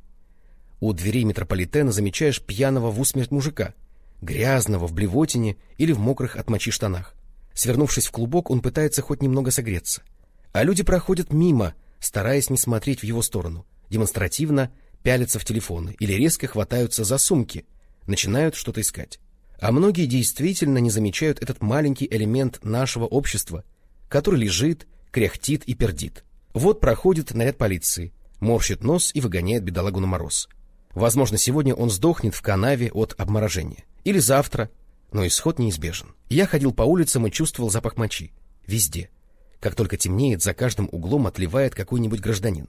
У дверей метрополитена замечаешь пьяного в усмерть мужика, грязного в блевотине или в мокрых от мочи штанах. Свернувшись в клубок, он пытается хоть немного согреться — а люди проходят мимо, стараясь не смотреть в его сторону, демонстративно пялятся в телефоны или резко хватаются за сумки, начинают что-то искать. А многие действительно не замечают этот маленький элемент нашего общества, который лежит, кряхтит и пердит. Вот проходит наряд полиции, морщит нос и выгоняет бедолагу на мороз. Возможно, сегодня он сдохнет в канаве от обморожения. Или завтра, но исход неизбежен. Я ходил по улицам и чувствовал запах мочи. Везде. Как только темнеет, за каждым углом отливает какой-нибудь гражданин.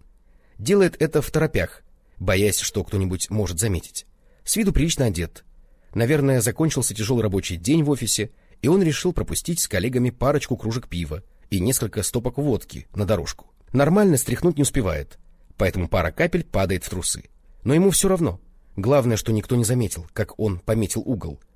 Делает это в торопях, боясь, что кто-нибудь может заметить. С виду прилично одет. Наверное, закончился тяжелый рабочий день в офисе, и он решил пропустить с коллегами парочку кружек пива и несколько стопок водки на дорожку. Нормально стряхнуть не успевает, поэтому пара капель падает в трусы. Но ему все равно. Главное, что никто не заметил, как он пометил угол —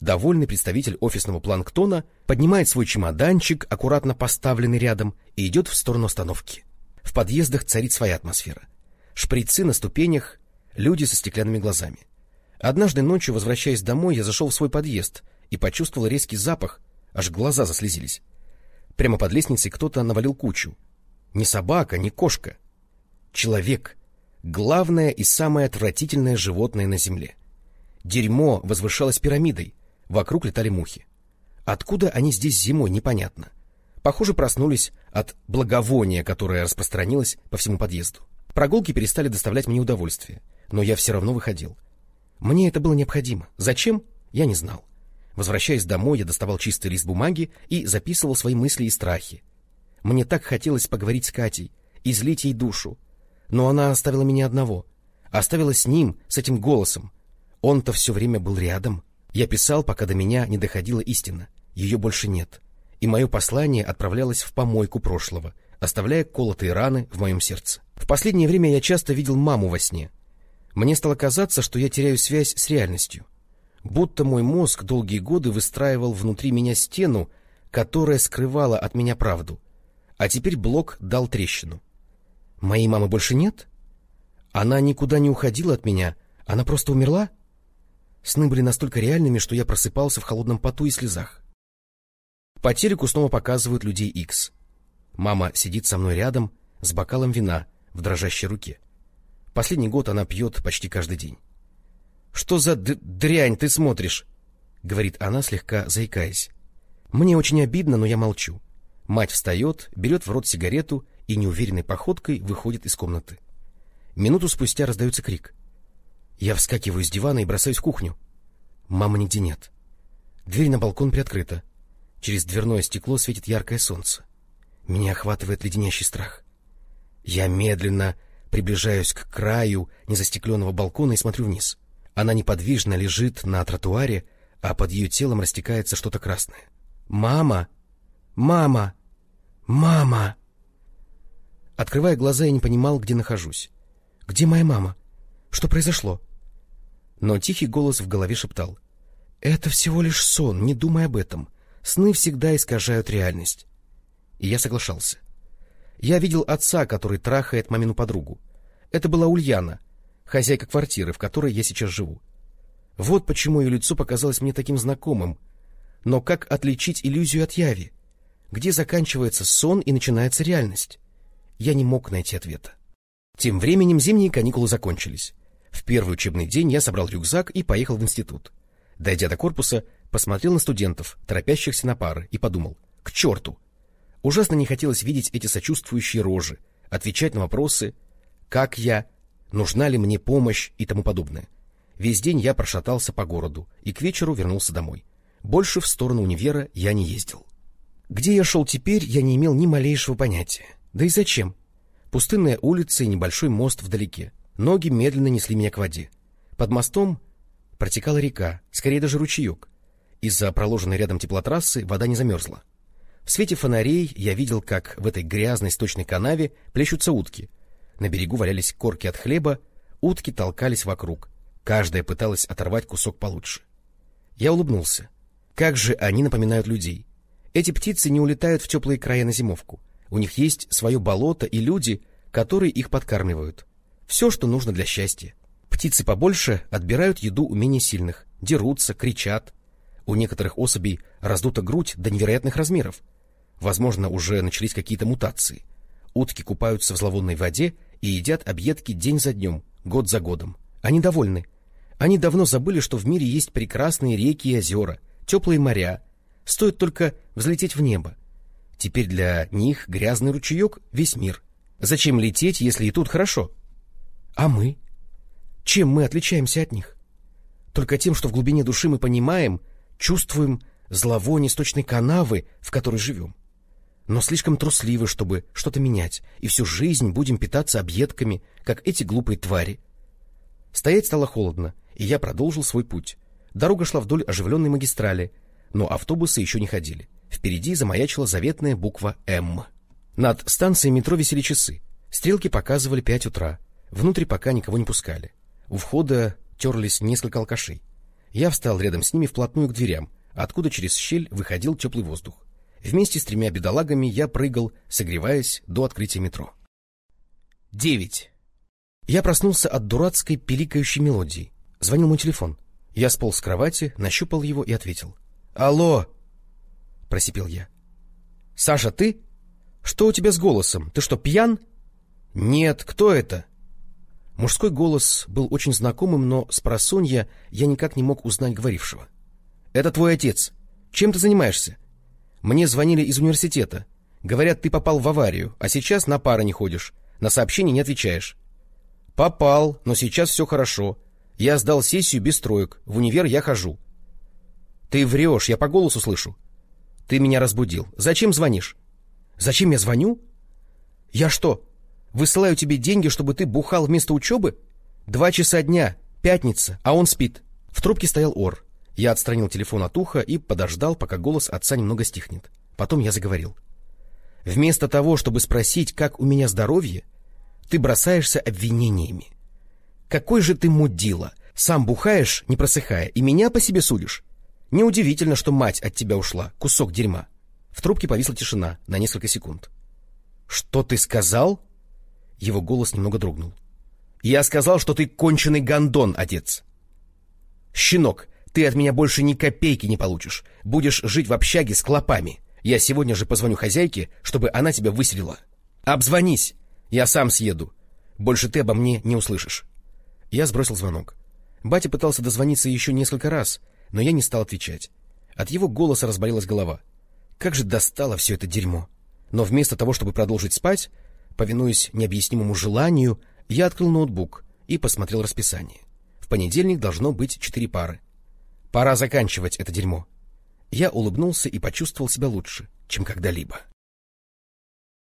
Довольный представитель офисного планктона поднимает свой чемоданчик, аккуратно поставленный рядом, и идет в сторону остановки. В подъездах царит своя атмосфера. Шприцы на ступенях, люди со стеклянными глазами. Однажды ночью, возвращаясь домой, я зашел в свой подъезд и почувствовал резкий запах, аж глаза заслезились. Прямо под лестницей кто-то навалил кучу. Не собака, не кошка. Человек. Главное и самое отвратительное животное на земле. Дерьмо возвышалось пирамидой, Вокруг летали мухи. Откуда они здесь зимой, непонятно. Похоже, проснулись от благовония, которое распространилось по всему подъезду. Прогулки перестали доставлять мне удовольствие, но я все равно выходил. Мне это было необходимо. Зачем? Я не знал. Возвращаясь домой, я доставал чистый лист бумаги и записывал свои мысли и страхи. Мне так хотелось поговорить с Катей, излить ей душу. Но она оставила меня одного. Оставила с ним, с этим голосом. Он-то все время был рядом. Я писал, пока до меня не доходила истина. Ее больше нет. И мое послание отправлялось в помойку прошлого, оставляя колотые раны в моем сердце. В последнее время я часто видел маму во сне. Мне стало казаться, что я теряю связь с реальностью. Будто мой мозг долгие годы выстраивал внутри меня стену, которая скрывала от меня правду. А теперь блок дал трещину. Моей мамы больше нет? Она никуда не уходила от меня, она просто умерла? — Сны были настолько реальными, что я просыпался в холодном поту и слезах. По телеку снова показывают людей Икс. Мама сидит со мной рядом с бокалом вина в дрожащей руке. Последний год она пьет почти каждый день. — Что за дрянь ты смотришь? — говорит она, слегка заикаясь. Мне очень обидно, но я молчу. Мать встает, берет в рот сигарету и неуверенной походкой выходит из комнаты. Минуту спустя раздается крик. Я вскакиваю с дивана и бросаюсь в кухню. Мамы нигде нет. Дверь на балкон приоткрыта. Через дверное стекло светит яркое солнце. Меня охватывает леденящий страх. Я медленно приближаюсь к краю незастекленного балкона и смотрю вниз. Она неподвижно лежит на тротуаре, а под ее телом растекается что-то красное. «Мама! Мама! Мама!» Открывая глаза, я не понимал, где нахожусь. «Где моя мама? Что произошло?» Но тихий голос в голове шептал. «Это всего лишь сон, не думай об этом. Сны всегда искажают реальность». И я соглашался. Я видел отца, который трахает мамину подругу. Это была Ульяна, хозяйка квартиры, в которой я сейчас живу. Вот почему ее лицо показалось мне таким знакомым. Но как отличить иллюзию от яви? Где заканчивается сон и начинается реальность? Я не мог найти ответа. Тем временем зимние каникулы закончились. В первый учебный день я собрал рюкзак и поехал в институт. Дойдя до корпуса, посмотрел на студентов, торопящихся на пары, и подумал, к черту! Ужасно не хотелось видеть эти сочувствующие рожи, отвечать на вопросы, как я, нужна ли мне помощь и тому подобное. Весь день я прошатался по городу и к вечеру вернулся домой. Больше в сторону универа я не ездил. Где я шел теперь, я не имел ни малейшего понятия. Да и зачем? Пустынная улица и небольшой мост вдалеке. Ноги медленно несли меня к воде. Под мостом протекала река, скорее даже ручеек. Из-за проложенной рядом теплотрассы вода не замерзла. В свете фонарей я видел, как в этой грязной сточной канаве плещутся утки. На берегу валялись корки от хлеба, утки толкались вокруг. Каждая пыталась оторвать кусок получше. Я улыбнулся. Как же они напоминают людей. Эти птицы не улетают в теплые края на зимовку. У них есть свое болото и люди, которые их подкармливают. Все, что нужно для счастья. Птицы побольше отбирают еду у менее сильных, дерутся, кричат. У некоторых особей раздута грудь до невероятных размеров. Возможно, уже начались какие-то мутации. Утки купаются в зловонной воде и едят объедки день за днем, год за годом. Они довольны. Они давно забыли, что в мире есть прекрасные реки и озера, теплые моря. Стоит только взлететь в небо. Теперь для них грязный ручеек — весь мир. Зачем лететь, если и тут хорошо? А мы? Чем мы отличаемся от них? Только тем, что в глубине души мы понимаем, чувствуем зловоние сточной канавы, в которой живем но слишком трусливы, чтобы что-то менять, и всю жизнь будем питаться объедками, как эти глупые твари. Стоять стало холодно, и я продолжил свой путь. Дорога шла вдоль оживленной магистрали, но автобусы еще не ходили. Впереди замаячила заветная буква «М». Над станцией метро висели часы. Стрелки показывали пять утра. Внутрь пока никого не пускали. У входа терлись несколько алкашей. Я встал рядом с ними вплотную к дверям, откуда через щель выходил теплый воздух. Вместе с тремя бедолагами я прыгал, согреваясь до открытия метро. Девять. Я проснулся от дурацкой пиликающей мелодии. Звонил мой телефон. Я сполз с кровати, нащупал его и ответил. «Алло!» — просипел я. «Саша, ты? Что у тебя с голосом? Ты что, пьян?» «Нет, кто это?» Мужской голос был очень знакомым, но с просонья я никак не мог узнать говорившего. «Это твой отец. Чем ты занимаешься? Мне звонили из университета. Говорят, ты попал в аварию, а сейчас на пары не ходишь. На сообщения не отвечаешь. Попал, но сейчас все хорошо. Я сдал сессию без троек. В универ я хожу. Ты врешь, я по голосу слышу. Ты меня разбудил. Зачем звонишь? Зачем я звоню? Я что, высылаю тебе деньги, чтобы ты бухал вместо учебы? Два часа дня, пятница, а он спит. В трубке стоял Ор. Я отстранил телефон от уха и подождал, пока голос отца немного стихнет. Потом я заговорил. Вместо того, чтобы спросить, как у меня здоровье, ты бросаешься обвинениями. Какой же ты мудила! Сам бухаешь, не просыхая, и меня по себе судишь. Неудивительно, что мать от тебя ушла, кусок дерьма. В трубке повисла тишина на несколько секунд. — Что ты сказал? Его голос немного дрогнул. — Я сказал, что ты конченый гондон, отец. — Щенок, ты от меня больше ни копейки не получишь. Будешь жить в общаге с клопами. Я сегодня же позвоню хозяйке, чтобы она тебя выселила. Обзвонись. Я сам съеду. Больше ты обо мне не услышишь. Я сбросил звонок. Батя пытался дозвониться еще несколько раз, но я не стал отвечать. От его голоса разболелась голова. Как же достало все это дерьмо. Но вместо того, чтобы продолжить спать, повинуясь необъяснимому желанию, я открыл ноутбук и посмотрел расписание. В понедельник должно быть четыре пары. Пора заканчивать это дерьмо. Я улыбнулся и почувствовал себя лучше, чем когда-либо.